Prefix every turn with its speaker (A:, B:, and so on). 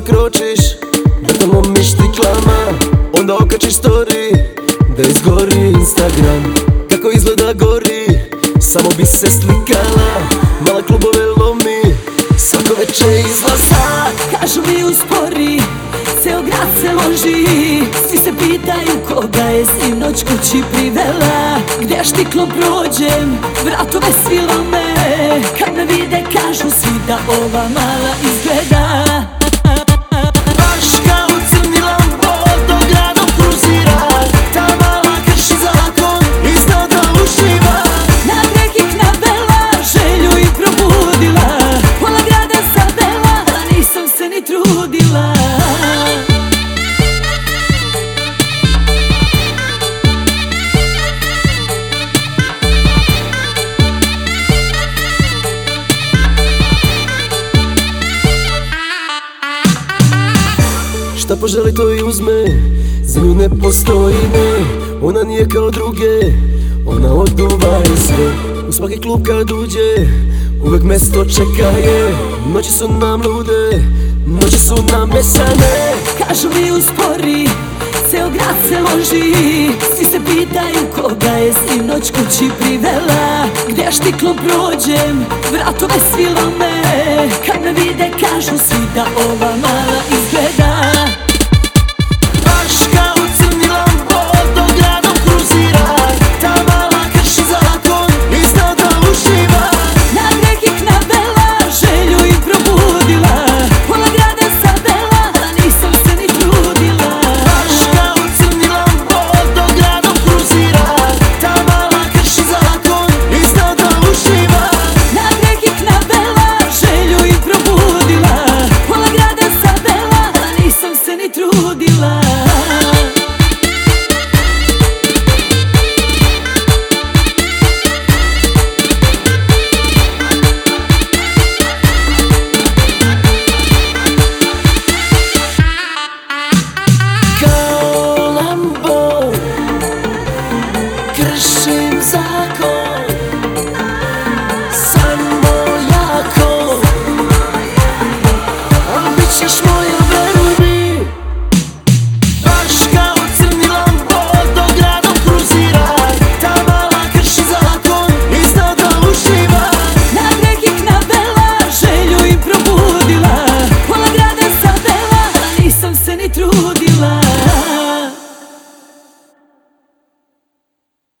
A: skočiš Da tamo lomiš stiklama Onda okačiš story Da izgori Instagram. Kako izgleda gori Samo bi se slikala Mala klubove lomi Svako večer izlaza
B: Kažu mi uspori, ceo grad se loži. Svi se pitaju koga je sinoć kući privela. Gdje štiklo prođem, vratove svilome Kad me vide kažu svi da ova
A: Šta poželi to i uzme. Za nju ne postoji ne. Ona nije kao druge. Ona oduva sve. U svaki klub kad uđe Uvek mesto čeka je Noći su nam lude Noći su nam besane
B: Kažu mi uspori, ceo grad se loži. Svi se pitaju koga je sinoć kući privela. Gdje štiklom prođem, vratove svilome Kad me vide kažu svi da ova mala through.